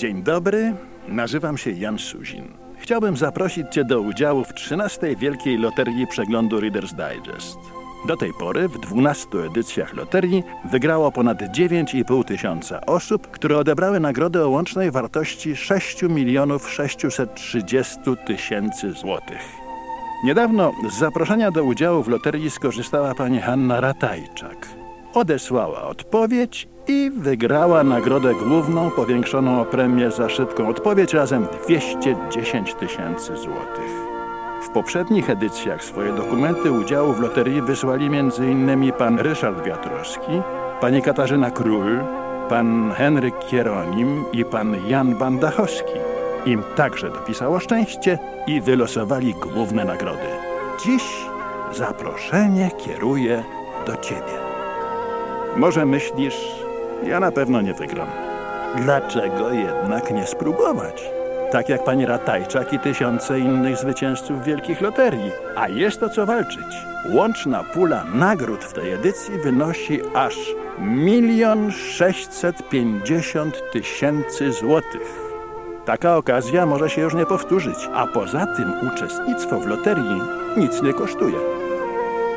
Dzień dobry, nazywam się Jan Suzin. Chciałbym zaprosić Cię do udziału w 13. Wielkiej Loterii Przeglądu Reader's Digest. Do tej pory w 12 edycjach loterii wygrało ponad 9,5 tysiąca osób, które odebrały nagrodę o łącznej wartości 6 milionów 630 tysięcy złotych. Niedawno z zaproszenia do udziału w loterii skorzystała pani Hanna Ratajczak. Odesłała odpowiedź i wygrała nagrodę główną powiększoną o premię za szybką odpowiedź razem 210 tysięcy złotych. W poprzednich edycjach swoje dokumenty udziału w loterii wysłali m.in. pan Ryszard Wiatrowski, pani Katarzyna Król, pan Henryk Kieronim i pan Jan Bandachowski. Im także dopisało szczęście i wylosowali główne nagrody. Dziś zaproszenie kieruje do ciebie. Może myślisz, ja na pewno nie wygram. Dlaczego jednak nie spróbować? Tak jak pani Ratajczak i tysiące innych zwycięzców wielkich loterii. A jest o co walczyć. Łączna pula nagród w tej edycji wynosi aż milion sześćset pięćdziesiąt tysięcy złotych. Taka okazja może się już nie powtórzyć, a poza tym uczestnictwo w loterii nic nie kosztuje.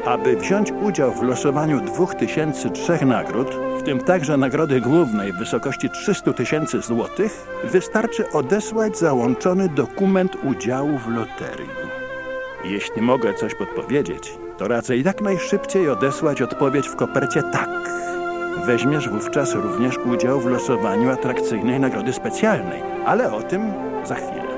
Aby wziąć udział w losowaniu 2003 nagród, w tym także nagrody głównej w wysokości 300 tysięcy złotych, wystarczy odesłać załączony dokument udziału w loterii. Jeśli mogę coś podpowiedzieć, to radzę jak najszybciej odesłać odpowiedź w kopercie tak. Weźmiesz wówczas również udział w losowaniu atrakcyjnej nagrody specjalnej, ale o tym za chwilę.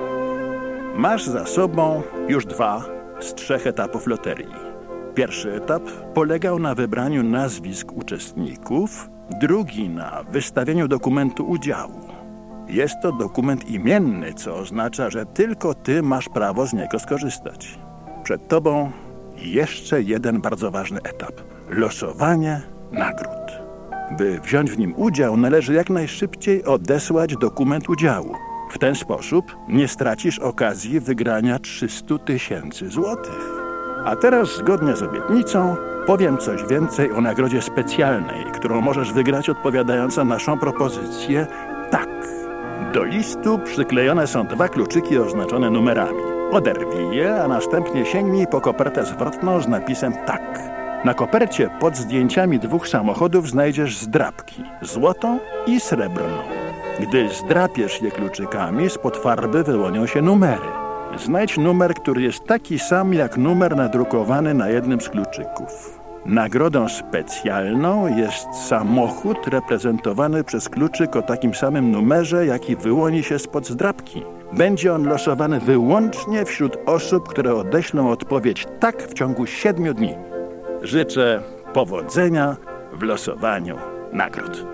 Masz za sobą już dwa z trzech etapów loterii. Pierwszy etap polegał na wybraniu nazwisk uczestników, drugi na wystawieniu dokumentu udziału. Jest to dokument imienny, co oznacza, że tylko ty masz prawo z niego skorzystać. Przed tobą jeszcze jeden bardzo ważny etap losowanie nagród. By wziąć w nim udział, należy jak najszybciej odesłać dokument udziału. W ten sposób nie stracisz okazji wygrania 300 tysięcy złotych. A teraz, zgodnie z obietnicą, powiem coś więcej o nagrodzie specjalnej, którą możesz wygrać odpowiadając na naszą propozycję tak. Do listu przyklejone są dwa kluczyki oznaczone numerami. Oderwij je, a następnie sięgnij po kopertę zwrotną z napisem tak. Na kopercie pod zdjęciami dwóch samochodów znajdziesz zdrabki złotą i srebrną. Gdy zdrapiesz je kluczykami, spod farby wyłonią się numery. Znajdź numer, który jest taki sam jak numer nadrukowany na jednym z kluczyków. Nagrodą specjalną jest samochód reprezentowany przez kluczyk o takim samym numerze, jaki wyłoni się spod zdrabki. Będzie on losowany wyłącznie wśród osób, które odeślą odpowiedź tak w ciągu siedmiu dni. Życzę powodzenia w losowaniu nagród.